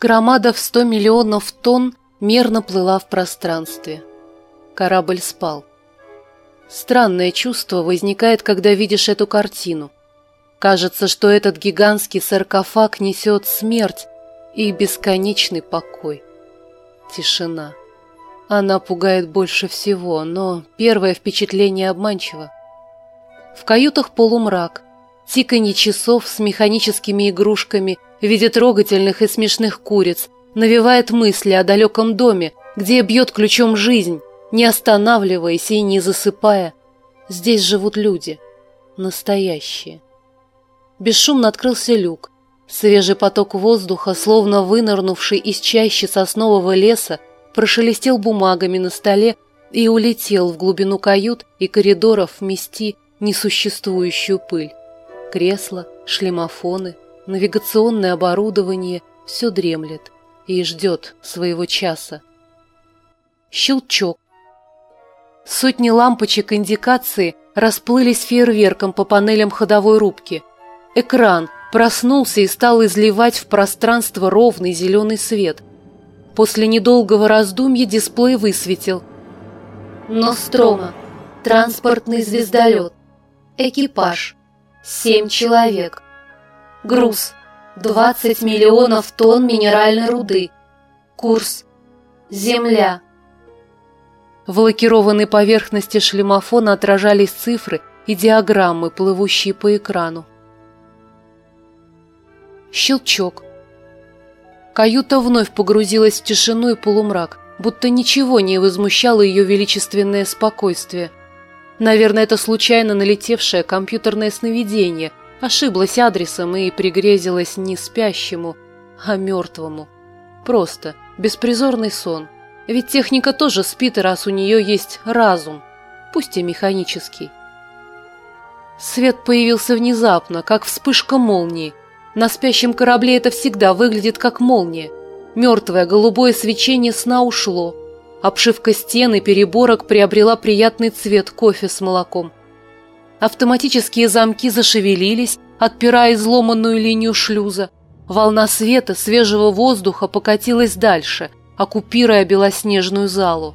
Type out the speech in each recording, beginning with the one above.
Громада в сто миллионов тонн мерно плыла в пространстве. Корабль спал. Странное чувство возникает, когда видишь эту картину. Кажется, что этот гигантский саркофаг несет смерть и бесконечный покой. Тишина. Она пугает больше всего, но первое впечатление обманчиво. В каютах полумрак, тиканье часов с механическими игрушками в виде трогательных и смешных куриц навевает мысли о далеком доме, где бьет ключом жизнь, не останавливаясь и не засыпая. Здесь живут люди. Настоящие. Бесшумно открылся люк. Свежий поток воздуха, словно вынырнувший из чащи соснового леса, прошелестел бумагами на столе и улетел в глубину кают и коридоров мести несуществующую пыль. Кресла, шлемофоны, навигационное оборудование – все дремлет и ждет своего часа. Щелчок. Сотни лампочек индикации расплылись фейерверком по панелям ходовой рубки. Экран проснулся и стал изливать в пространство ровный зеленый свет. После недолгого раздумья дисплей высветил. Нострома. Транспортный звездолет. Экипаж. Семь человек. Груз. 20 миллионов тонн минеральной руды. Курс. Земля. В лакированной поверхности шлемофона отражались цифры и диаграммы, плывущие по экрану. Щелчок. Каюта вновь погрузилась в тишину и полумрак, будто ничего не возмущало ее величественное спокойствие. Наверное, это случайно налетевшее компьютерное сновидение ошиблось адресом и пригрезилось не спящему, а мертвому. Просто беспризорный сон – ведь техника тоже спит, раз у нее есть разум, пусть и механический. Свет появился внезапно, как вспышка молнии. На спящем корабле это всегда выглядит как молния. Мертвое голубое свечение сна ушло. Обшивка стен и переборок приобрела приятный цвет кофе с молоком. Автоматические замки зашевелились, отпирая изломанную линию шлюза. Волна света, свежего воздуха покатилась дальше, оккупируя белоснежную залу.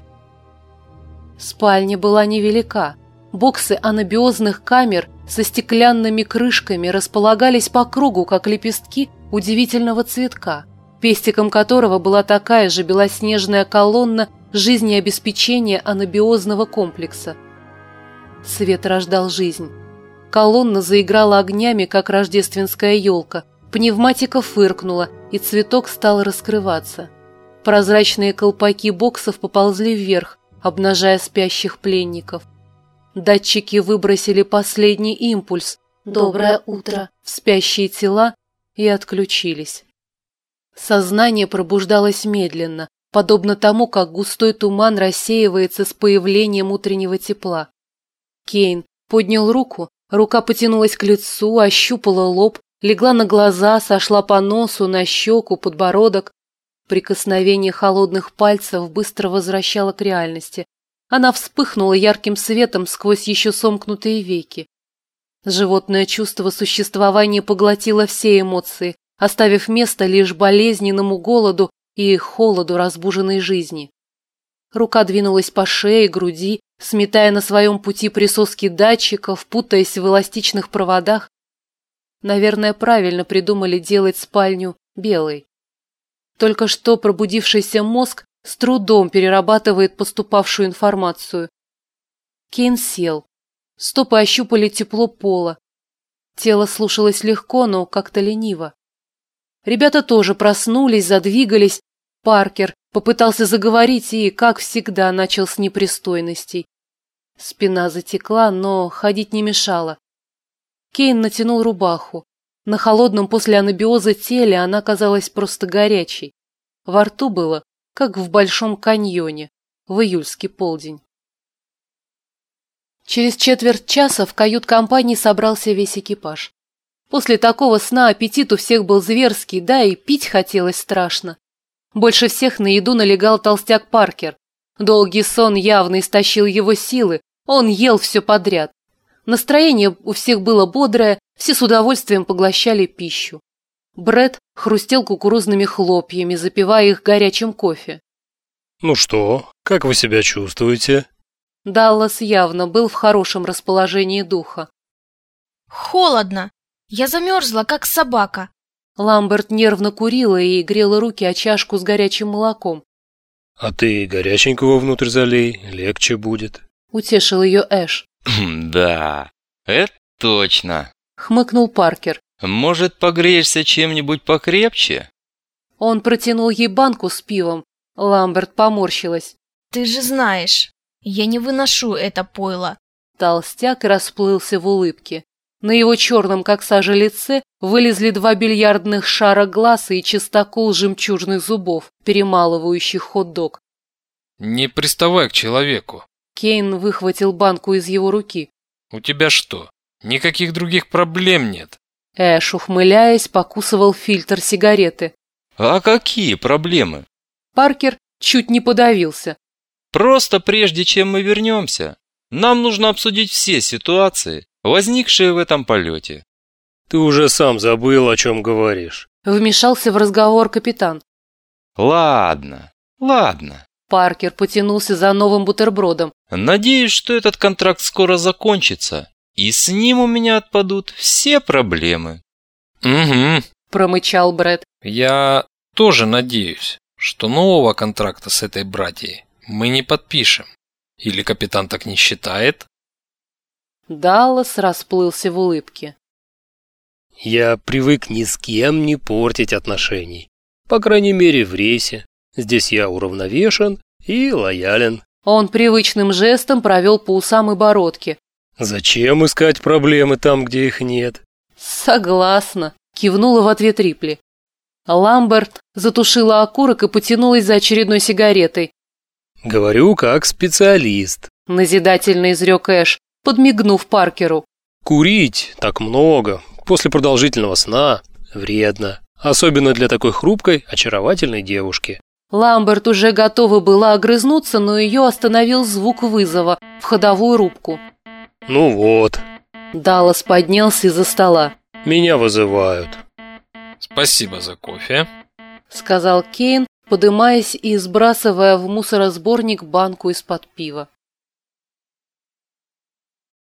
Спальня была невелика. Боксы анабиозных камер со стеклянными крышками располагались по кругу, как лепестки удивительного цветка, пестиком которого была такая же белоснежная колонна жизнеобеспечения анабиозного комплекса. Свет рождал жизнь. Колонна заиграла огнями, как рождественская елка. Пневматика фыркнула, и цветок стал раскрываться. Прозрачные колпаки боксов поползли вверх, обнажая спящих пленников. Датчики выбросили последний импульс «Доброе утро» в спящие тела и отключились. Сознание пробуждалось медленно, подобно тому, как густой туман рассеивается с появлением утреннего тепла. Кейн поднял руку, рука потянулась к лицу, ощупала лоб, легла на глаза, сошла по носу, на щеку, подбородок. Прикосновение холодных пальцев быстро возвращало к реальности. Она вспыхнула ярким светом сквозь еще сомкнутые веки. Животное чувство существования поглотило все эмоции, оставив место лишь болезненному голоду и холоду разбуженной жизни. Рука двинулась по шее, груди, сметая на своем пути присоски датчиков, путаясь в эластичных проводах. Наверное, правильно придумали делать спальню белой. Только что пробудившийся мозг с трудом перерабатывает поступавшую информацию. Кейн сел. Стопы ощупали тепло пола. Тело слушалось легко, но как-то лениво. Ребята тоже проснулись, задвигались. Паркер попытался заговорить и, как всегда, начал с непристойностей. Спина затекла, но ходить не мешала. Кейн натянул рубаху. На холодном после анабиоза теле она казалась просто горячей. Во рту было, как в Большом каньоне, в июльский полдень. Через четверть часа в кают-компании собрался весь экипаж. После такого сна аппетит у всех был зверский, да и пить хотелось страшно. Больше всех на еду налегал толстяк Паркер. Долгий сон явно истощил его силы, он ел все подряд. Настроение у всех было бодрое, все с удовольствием поглощали пищу. Бред хрустел кукурузными хлопьями, запивая их горячим кофе. «Ну что, как вы себя чувствуете?» Даллас явно был в хорошем расположении духа. Холодно. Я замерзла, как собака. Ламберт нервно курила и грела руки о чашку с горячим молоком. «А ты горяченького внутрь залей, легче будет». Утешил ее Эш. Да, это точно. Хмыкнул Паркер. Может, погреешься чем-нибудь покрепче? Он протянул ей банку с пивом. Ламберт поморщилась. Ты же знаешь, я не выношу это пойло. Толстяк расплылся в улыбке. На его черном, как сажа, лице вылезли два бильярдных шара глаз и чистокол жемчужных зубов, перемалывающих хот-дог. Не приставай к человеку. Кейн выхватил банку из его руки. У тебя что, никаких других проблем нет? Эш, ухмыляясь, покусывал фильтр сигареты. А какие проблемы? Паркер чуть не подавился. Просто прежде чем мы вернемся, нам нужно обсудить все ситуации, возникшие в этом полете. Ты уже сам забыл, о чем говоришь. Вмешался в разговор капитан. Ладно, ладно. Паркер потянулся за новым бутербродом. Надеюсь, что этот контракт скоро закончится, и с ним у меня отпадут все проблемы. Угу. Промычал Бред. Я тоже надеюсь, что нового контракта с этой братьей мы не подпишем. Или капитан так не считает? Даллас расплылся в улыбке. Я привык ни с кем не портить отношений. По крайней мере, в рейсе. Здесь я уравновешен и лоялен. Он привычным жестом провел по усам и бородке. Зачем искать проблемы там, где их нет? Согласна, кивнула в ответ Рипли. Ламберт затушила окурок и потянулась за очередной сигаретой. Говорю, как специалист. Назидательно изрек Эш, подмигнув Паркеру. Курить так много после продолжительного сна вредно. Особенно для такой хрупкой, очаровательной девушки. Ламберт уже готова была огрызнуться, но ее остановил звук вызова в ходовую рубку. Ну вот. Даллас поднялся из-за стола. Меня вызывают. Спасибо за кофе, сказал Кейн, подымаясь и сбрасывая в мусоросборник банку из-под пива.